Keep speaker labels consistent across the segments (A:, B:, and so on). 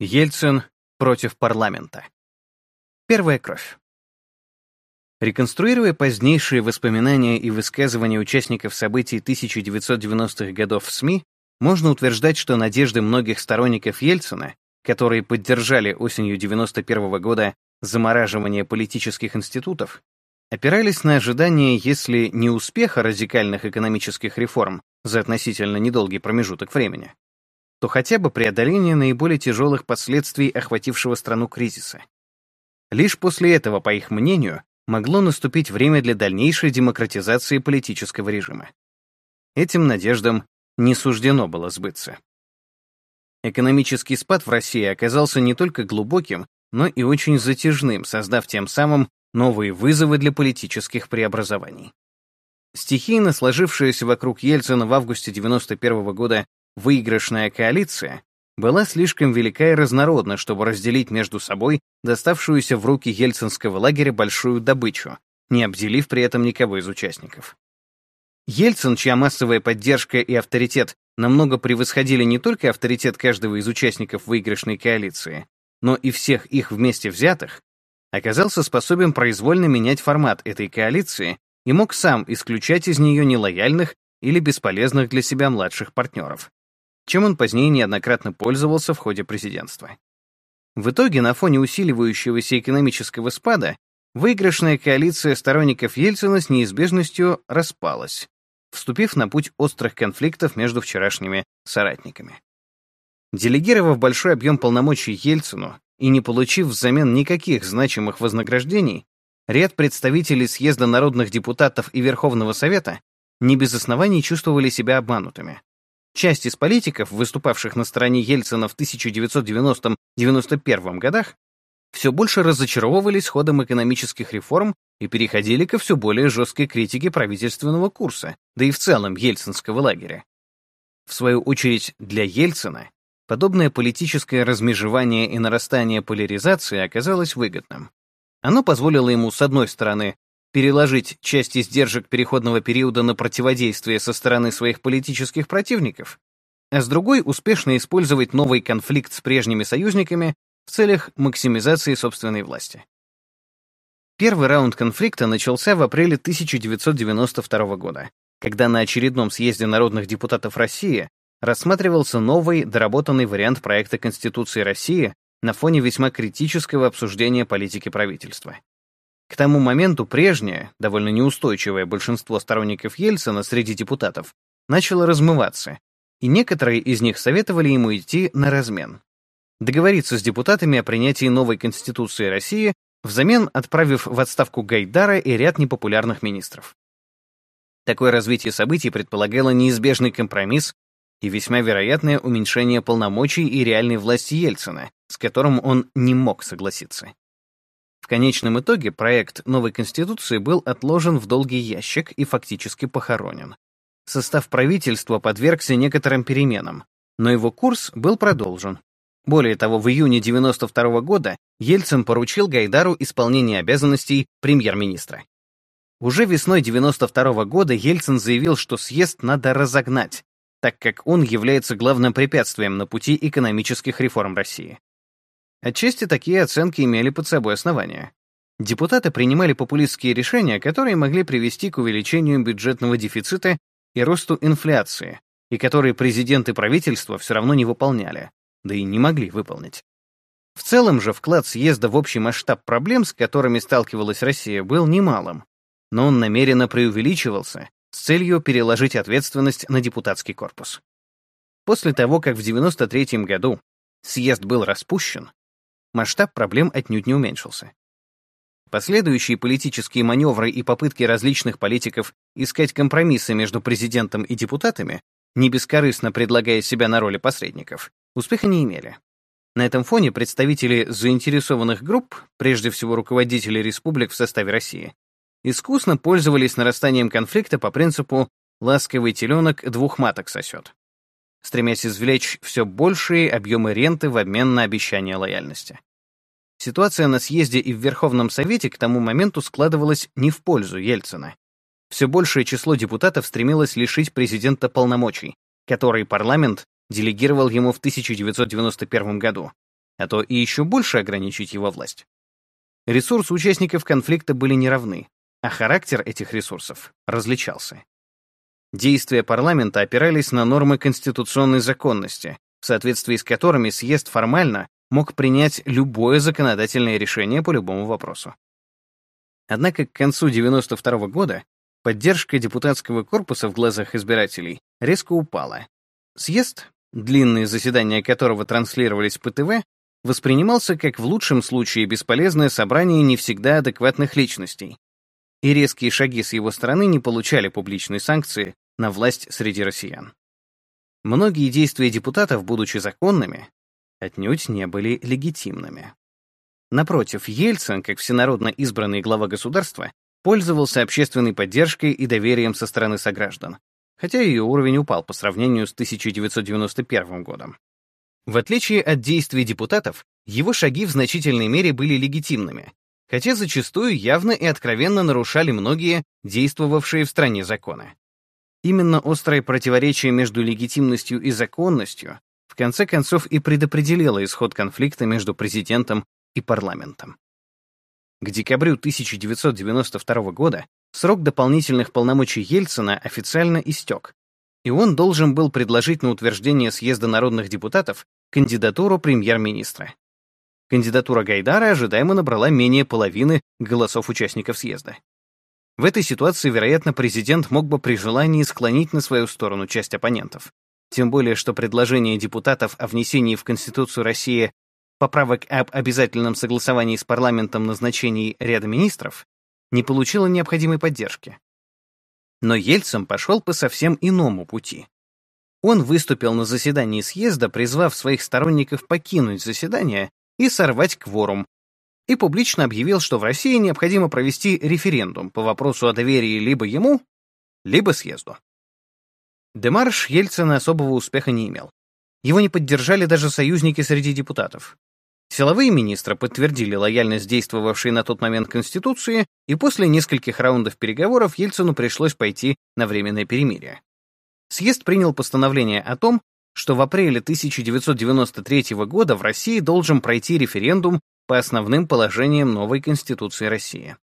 A: Ельцин против парламента. Первая кровь. Реконструируя позднейшие воспоминания и высказывания участников событий 1990-х годов в СМИ, можно утверждать, что надежды многих сторонников Ельцина, которые поддержали осенью 91 года замораживание политических институтов, опирались на ожидание, если не успеха радикальных экономических реформ за относительно недолгий промежуток времени, то хотя бы преодоление наиболее тяжелых последствий охватившего страну кризиса. Лишь после этого, по их мнению, могло наступить время для дальнейшей демократизации политического режима. Этим надеждам не суждено было сбыться. Экономический спад в России оказался не только глубоким, но и очень затяжным, создав тем самым новые вызовы для политических преобразований. Стихийно сложившаяся вокруг Ельцина в августе 91 года выигрышная коалиция была слишком велика и разнородна, чтобы разделить между собой доставшуюся в руки ельцинского лагеря большую добычу, не обделив при этом никого из участников. Ельцин, чья массовая поддержка и авторитет намного превосходили не только авторитет каждого из участников выигрышной коалиции, но и всех их вместе взятых, оказался способен произвольно менять формат этой коалиции и мог сам исключать из нее нелояльных или бесполезных для себя младших партнеров, чем он позднее неоднократно пользовался в ходе президентства. В итоге, на фоне усиливающегося экономического спада, выигрышная коалиция сторонников Ельцина с неизбежностью распалась, вступив на путь острых конфликтов между вчерашними соратниками. Делегировав большой объем полномочий Ельцину и не получив взамен никаких значимых вознаграждений, ряд представителей Съезда народных депутатов и Верховного Совета не без оснований чувствовали себя обманутыми. Часть из политиков, выступавших на стороне Ельцина в 1990-91 годах, все больше разочаровывались ходом экономических реформ и переходили ко все более жесткой критике правительственного курса, да и в целом ельцинского лагеря. В свою очередь, для Ельцина подобное политическое размежевание и нарастание поляризации оказалось выгодным. Оно позволило ему, с одной стороны, переложить часть издержек переходного периода на противодействие со стороны своих политических противников, а с другой — успешно использовать новый конфликт с прежними союзниками в целях максимизации собственной власти. Первый раунд конфликта начался в апреле 1992 года, когда на очередном съезде народных депутатов России рассматривался новый, доработанный вариант проекта Конституции России на фоне весьма критического обсуждения политики правительства. К тому моменту прежнее, довольно неустойчивое большинство сторонников Ельцина среди депутатов начало размываться, и некоторые из них советовали ему идти на размен. Договориться с депутатами о принятии новой Конституции России, взамен отправив в отставку Гайдара и ряд непопулярных министров. Такое развитие событий предполагало неизбежный компромисс и весьма вероятное уменьшение полномочий и реальной власти Ельцина, с которым он не мог согласиться. В конечном итоге проект новой Конституции был отложен в долгий ящик и фактически похоронен. Состав правительства подвергся некоторым переменам, но его курс был продолжен. Более того, в июне 92 года Ельцин поручил Гайдару исполнение обязанностей премьер-министра. Уже весной 92 года Ельцин заявил, что съезд надо разогнать, так как он является главным препятствием на пути экономических реформ России. Отчасти такие оценки имели под собой основания. Депутаты принимали популистские решения, которые могли привести к увеличению бюджетного дефицита и росту инфляции, и которые президент и правительство все равно не выполняли, да и не могли выполнить. В целом же вклад съезда в общий масштаб проблем, с которыми сталкивалась Россия, был немалым, но он намеренно преувеличивался с целью переложить ответственность на депутатский корпус. После того, как в 93 году съезд был распущен, масштаб проблем отнюдь не уменьшился. Последующие политические маневры и попытки различных политиков искать компромиссы между президентом и депутатами, не бескорыстно предлагая себя на роли посредников, успеха не имели. На этом фоне представители заинтересованных групп, прежде всего руководители республик в составе России, искусно пользовались нарастанием конфликта по принципу «ласковый теленок двух маток сосет» стремясь извлечь все большие объемы ренты в обмен на обещание лояльности. Ситуация на съезде и в Верховном Совете к тому моменту складывалась не в пользу Ельцина. Все большее число депутатов стремилось лишить президента полномочий, которые парламент делегировал ему в 1991 году, а то и еще больше ограничить его власть. Ресурсы участников конфликта были неравны, а характер этих ресурсов различался. Действия парламента опирались на нормы конституционной законности, в соответствии с которыми съезд формально мог принять любое законодательное решение по любому вопросу. Однако к концу 92 года поддержка депутатского корпуса в глазах избирателей резко упала. Съезд, длинные заседания которого транслировались по ТВ, воспринимался как в лучшем случае бесполезное собрание не всегда адекватных личностей, и резкие шаги с его стороны не получали публичной санкции на власть среди россиян. Многие действия депутатов, будучи законными, отнюдь не были легитимными. Напротив, Ельцин, как всенародно избранный глава государства, пользовался общественной поддержкой и доверием со стороны сограждан, хотя ее уровень упал по сравнению с 1991 годом. В отличие от действий депутатов, его шаги в значительной мере были легитимными, хотя зачастую явно и откровенно нарушали многие действовавшие в стране законы. Именно острое противоречие между легитимностью и законностью в конце концов и предопределило исход конфликта между президентом и парламентом. К декабрю 1992 года срок дополнительных полномочий Ельцина официально истек, и он должен был предложить на утверждение съезда народных депутатов кандидатуру премьер-министра. Кандидатура Гайдара ожидаемо набрала менее половины голосов участников съезда. В этой ситуации, вероятно, президент мог бы при желании склонить на свою сторону часть оппонентов. Тем более, что предложение депутатов о внесении в Конституцию России поправок об обязательном согласовании с парламентом назначений ряда министров не получило необходимой поддержки. Но Ельцин пошел по совсем иному пути. Он выступил на заседании съезда, призвав своих сторонников покинуть заседание и сорвать кворум, и публично объявил, что в России необходимо провести референдум по вопросу о доверии либо ему, либо съезду. Демарш Ельцина особого успеха не имел. Его не поддержали даже союзники среди депутатов. Силовые министры подтвердили лояльность действовавшей на тот момент Конституции, и после нескольких раундов переговоров Ельцину пришлось пойти на временное перемирие. Съезд принял постановление о том, что в апреле 1993 года в России должен пройти референдум по основным положениям новой Конституции России.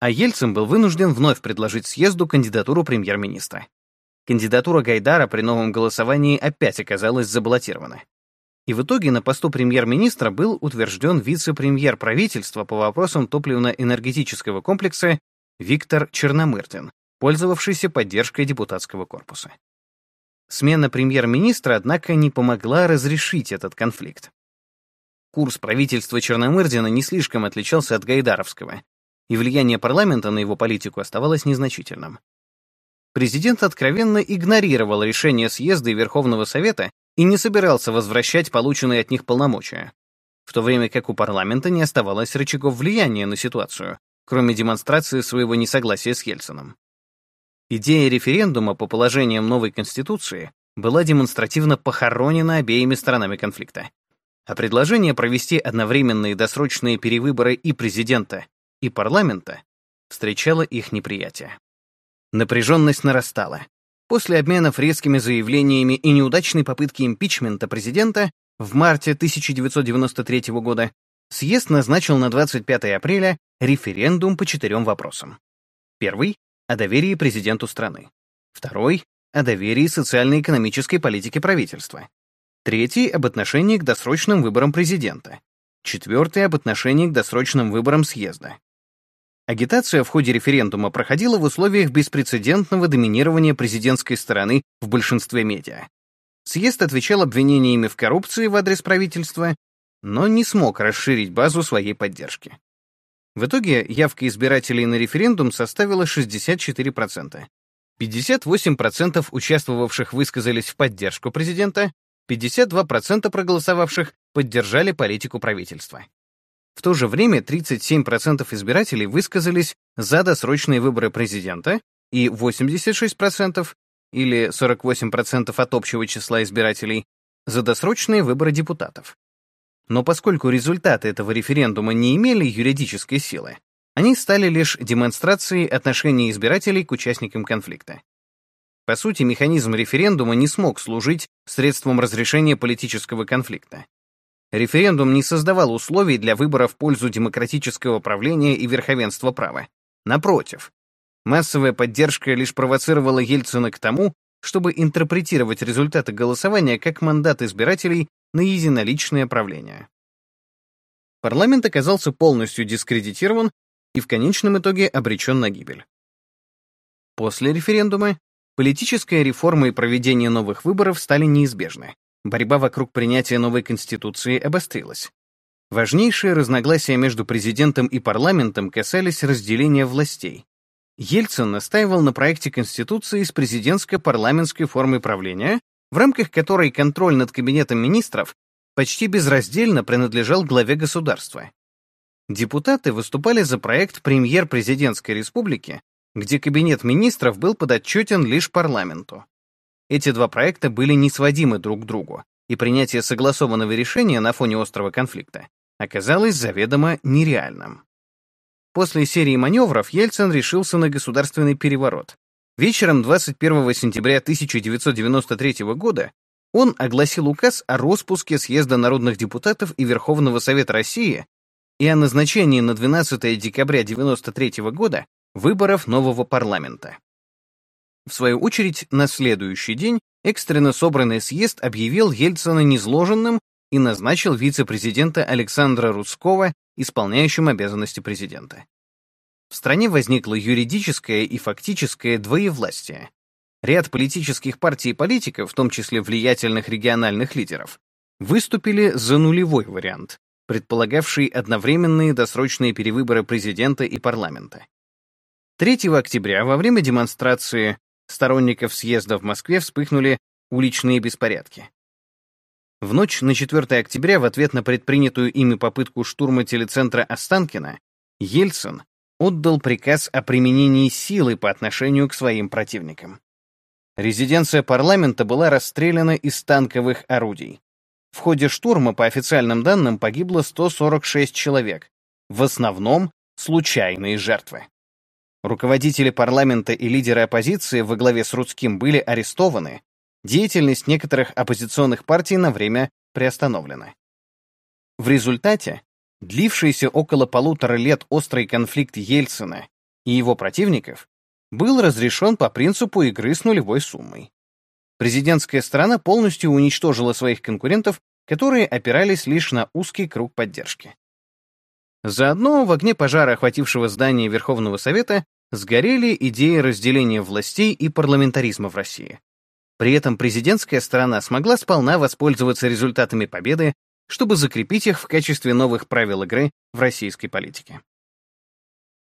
A: А Ельцин был вынужден вновь предложить съезду кандидатуру премьер-министра. Кандидатура Гайдара при новом голосовании опять оказалась забаллотирована. И в итоге на посту премьер-министра был утвержден вице-премьер правительства по вопросам топливно-энергетического комплекса Виктор Черномырдин, пользовавшийся поддержкой депутатского корпуса. Смена премьер-министра, однако, не помогла разрешить этот конфликт. Курс правительства Черномырдина не слишком отличался от Гайдаровского, и влияние парламента на его политику оставалось незначительным. Президент откровенно игнорировал решение съезда и Верховного Совета и не собирался возвращать полученные от них полномочия, в то время как у парламента не оставалось рычагов влияния на ситуацию, кроме демонстрации своего несогласия с Ельцином. Идея референдума по положениям новой Конституции была демонстративно похоронена обеими сторонами конфликта. А предложение провести одновременные досрочные перевыборы и президента, и парламента встречало их неприятие. Напряженность нарастала. После обменов резкими заявлениями и неудачной попытки импичмента президента в марте 1993 года съезд назначил на 25 апреля референдум по четырем вопросам. Первый о доверии президенту страны. Второй — о доверии социально-экономической политике правительства. Третий — об отношении к досрочным выборам президента. Четвертый — об отношении к досрочным выборам съезда. Агитация в ходе референдума проходила в условиях беспрецедентного доминирования президентской стороны в большинстве медиа. Съезд отвечал обвинениями в коррупции в адрес правительства, но не смог расширить базу своей поддержки. В итоге явка избирателей на референдум составила 64%. 58% участвовавших высказались в поддержку президента, 52% проголосовавших поддержали политику правительства. В то же время 37% избирателей высказались за досрочные выборы президента и 86% или 48% от общего числа избирателей за досрочные выборы депутатов. Но поскольку результаты этого референдума не имели юридической силы, они стали лишь демонстрацией отношения избирателей к участникам конфликта. По сути, механизм референдума не смог служить средством разрешения политического конфликта. референдум не создавал условий для выбора в пользу демократического правления и верховенства права. Напротив, массовая поддержка лишь провоцировала Ельцина к тому, чтобы интерпретировать результаты голосования как мандат избирателей на единоличное правление. Парламент оказался полностью дискредитирован и в конечном итоге обречен на гибель. После референдума политическая реформа и проведение новых выборов стали неизбежны. Борьба вокруг принятия новой конституции обострилась. Важнейшие разногласия между президентом и парламентом касались разделения властей. Ельцин настаивал на проекте Конституции с президентско-парламентской формой правления, в рамках которой контроль над кабинетом министров почти безраздельно принадлежал главе государства. Депутаты выступали за проект премьер-президентской республики, где кабинет министров был подотчетен лишь парламенту. Эти два проекта были несводимы друг к другу, и принятие согласованного решения на фоне острого конфликта оказалось заведомо нереальным. После серии маневров Ельцин решился на государственный переворот. Вечером 21 сентября 1993 года он огласил указ о распуске Съезда народных депутатов и Верховного Совета России и о назначении на 12 декабря 1993 года выборов нового парламента. В свою очередь, на следующий день экстренно собранный съезд объявил Ельцина незложенным и назначил вице-президента Александра Рудского исполняющим обязанности президента. В стране возникло юридическое и фактическое двоевластие. Ряд политических партий и политиков, в том числе влиятельных региональных лидеров, выступили за нулевой вариант, предполагавший одновременные досрочные перевыборы президента и парламента. 3 октября во время демонстрации сторонников съезда в Москве вспыхнули уличные беспорядки. В ночь на 4 октября в ответ на предпринятую ими попытку штурма телецентра Останкина Ельцин отдал приказ о применении силы по отношению к своим противникам. Резиденция парламента была расстреляна из танковых орудий. В ходе штурма, по официальным данным, погибло 146 человек, в основном случайные жертвы. Руководители парламента и лидеры оппозиции во главе с Рудским были арестованы, деятельность некоторых оппозиционных партий на время приостановлена. В результате длившийся около полутора лет острый конфликт Ельцина и его противников был разрешен по принципу игры с нулевой суммой. Президентская сторона полностью уничтожила своих конкурентов, которые опирались лишь на узкий круг поддержки. Заодно в огне пожара, охватившего здание Верховного Совета, сгорели идеи разделения властей и парламентаризма в России. При этом президентская сторона смогла сполна воспользоваться результатами победы, чтобы закрепить их в качестве новых правил игры в российской политике.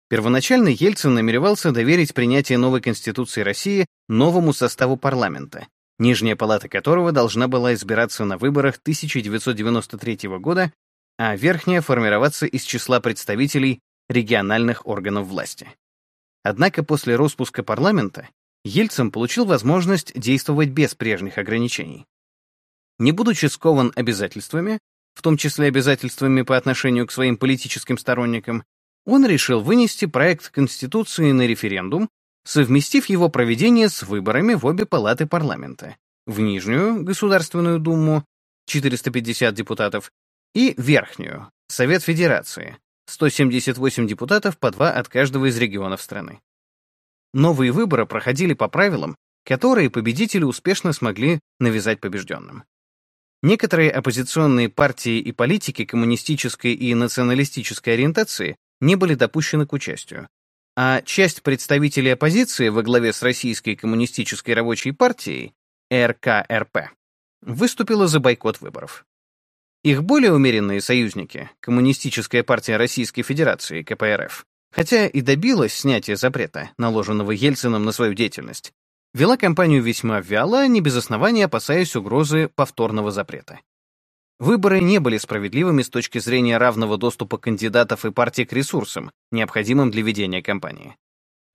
A: Первоначально Ельцин намеревался доверить принятие новой Конституции России новому составу парламента, нижняя палата которого должна была избираться на выборах 1993 года, а верхняя формироваться из числа представителей региональных органов власти. Однако после распуска парламента Ельцин получил возможность действовать без прежних ограничений. Не будучи скован обязательствами, в том числе обязательствами по отношению к своим политическим сторонникам, он решил вынести проект Конституции на референдум, совместив его проведение с выборами в обе палаты парламента, в Нижнюю Государственную Думу, 450 депутатов, и Верхнюю, Совет Федерации, 178 депутатов по два от каждого из регионов страны. Новые выборы проходили по правилам, которые победители успешно смогли навязать побежденным. Некоторые оппозиционные партии и политики коммунистической и националистической ориентации не были допущены к участию, а часть представителей оппозиции во главе с Российской коммунистической рабочей партией, РКРП, выступила за бойкот выборов. Их более умеренные союзники, Коммунистическая партия Российской Федерации, КПРФ, хотя и добилась снятия запрета, наложенного Ельцином на свою деятельность, вела кампанию весьма вяло, не без основания опасаясь угрозы повторного запрета. Выборы не были справедливыми с точки зрения равного доступа кандидатов и партий к ресурсам, необходимым для ведения кампании.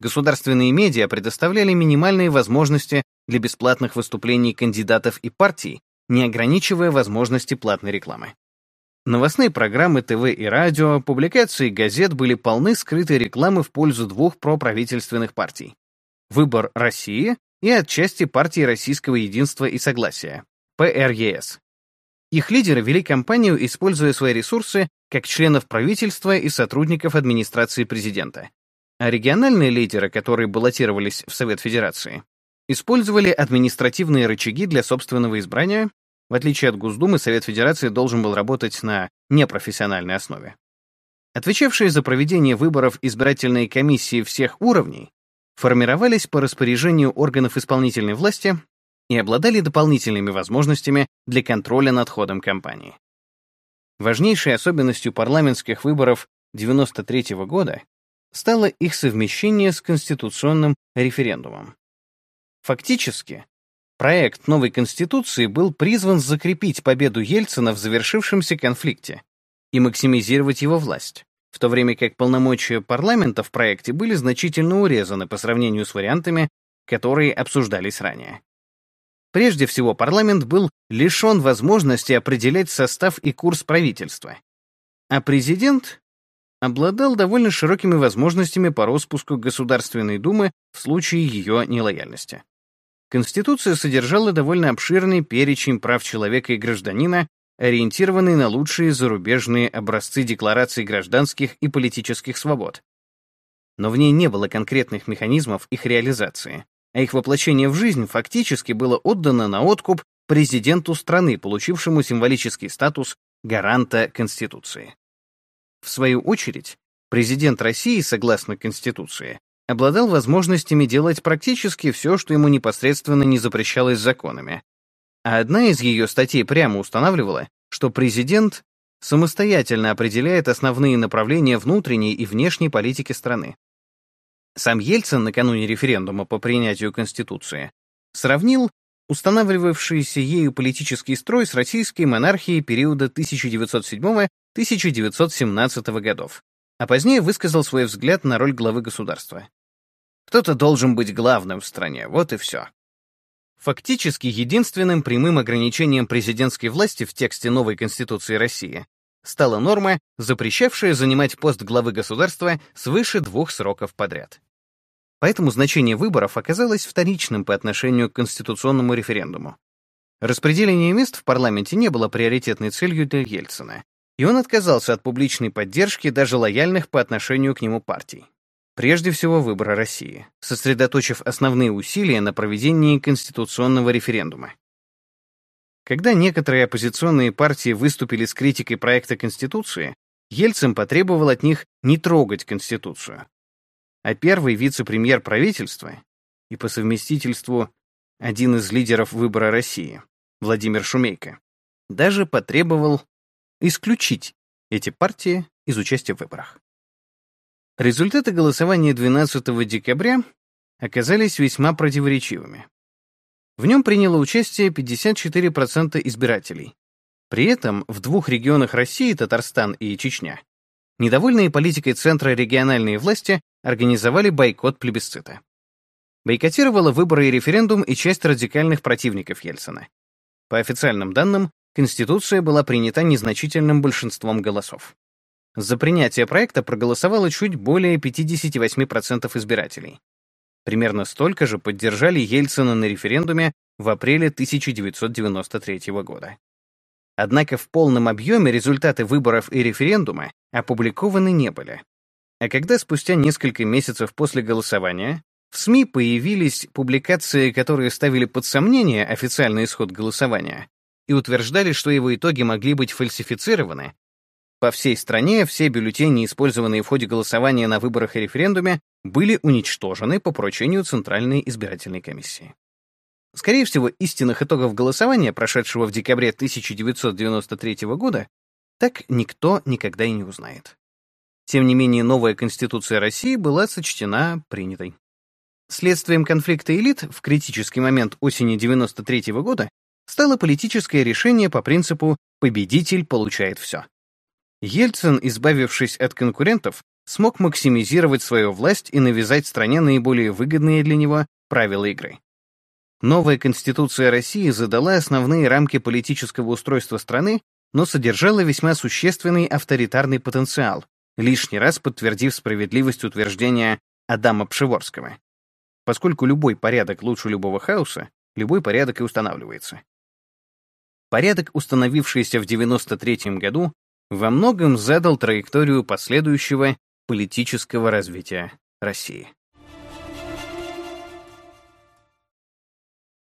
A: Государственные медиа предоставляли минимальные возможности для бесплатных выступлений кандидатов и партий не ограничивая возможности платной рекламы. Новостные программы ТВ и радио, публикации газет были полны скрытой рекламы в пользу двух проправительственных партий. «Выбор России» и отчасти партии Российского единства и согласия, ПРЕС. Их лидеры вели кампанию, используя свои ресурсы как членов правительства и сотрудников администрации президента. А региональные лидеры, которые баллотировались в Совет Федерации, использовали административные рычаги для собственного избрания, в отличие от Госдумы, Совет Федерации должен был работать на непрофессиональной основе. Отвечавшие за проведение выборов избирательные комиссии всех уровней формировались по распоряжению органов исполнительной власти и обладали дополнительными возможностями для контроля над ходом кампании. Важнейшей особенностью парламентских выборов 1993 года стало их совмещение с конституционным референдумом. Фактически, проект новой конституции был призван закрепить победу Ельцина в завершившемся конфликте и максимизировать его власть, в то время как полномочия парламента в проекте были значительно урезаны по сравнению с вариантами, которые обсуждались ранее. Прежде всего, парламент был лишен возможности определять состав и курс правительства, а президент обладал довольно широкими возможностями по распуску Государственной Думы в случае ее нелояльности. Конституция содержала довольно обширный перечень прав человека и гражданина, ориентированный на лучшие зарубежные образцы деклараций гражданских и политических свобод. Но в ней не было конкретных механизмов их реализации, а их воплощение в жизнь фактически было отдано на откуп президенту страны, получившему символический статус гаранта Конституции. В свою очередь, президент России, согласно Конституции, обладал возможностями делать практически все, что ему непосредственно не запрещалось законами. А одна из ее статей прямо устанавливала, что президент самостоятельно определяет основные направления внутренней и внешней политики страны. Сам Ельцин накануне референдума по принятию Конституции сравнил устанавливавшийся ею политический строй с российской монархией периода 1907-1917 годов, а позднее высказал свой взгляд на роль главы государства. Кто-то должен быть главным в стране, вот и все. Фактически единственным прямым ограничением президентской власти в тексте новой Конституции России стала норма, запрещавшая занимать пост главы государства свыше двух сроков подряд. Поэтому значение выборов оказалось вторичным по отношению к конституционному референдуму. Распределение мест в парламенте не было приоритетной целью для Ельцина, и он отказался от публичной поддержки даже лояльных по отношению к нему партий. Прежде всего, выбора России, сосредоточив основные усилия на проведении конституционного референдума. Когда некоторые оппозиционные партии выступили с критикой проекта Конституции, Ельцин потребовал от них не трогать Конституцию. А первый вице-премьер правительства и по совместительству один из лидеров выбора России, Владимир Шумейко, даже потребовал исключить эти партии из участия в выборах. Результаты голосования 12 декабря оказались весьма противоречивыми. В нем приняло участие 54% избирателей. При этом в двух регионах России, Татарстан и Чечня, недовольные политикой Центра региональные власти организовали бойкот плебисцита. Бойкотировала выборы и референдум и часть радикальных противников Ельцина. По официальным данным, Конституция была принята незначительным большинством голосов. За принятие проекта проголосовало чуть более 58% избирателей. Примерно столько же поддержали Ельцина на референдуме в апреле 1993 года. Однако в полном объеме результаты выборов и референдума опубликованы не были. А когда спустя несколько месяцев после голосования в СМИ появились публикации, которые ставили под сомнение официальный исход голосования и утверждали, что его итоги могли быть фальсифицированы, по всей стране все бюллетени, использованные в ходе голосования на выборах и референдуме, были уничтожены по поручению Центральной избирательной комиссии. Скорее всего, истинных итогов голосования, прошедшего в декабре 1993 года, так никто никогда и не узнает. Тем не менее, новая Конституция России была сочтена принятой. Следствием конфликта элит в критический момент осени 1993 года стало политическое решение по принципу «победитель получает все». Ельцин, избавившись от конкурентов, смог максимизировать свою власть и навязать стране наиболее выгодные для него правила игры. Новая Конституция России задала основные рамки политического устройства страны, но содержала весьма существенный авторитарный потенциал, лишний раз подтвердив справедливость утверждения Адама Пшеворского. Поскольку любой порядок лучше любого хаоса, любой порядок и устанавливается. порядок, установившийся в 93 году, во многом задал траекторию последующего политического развития России.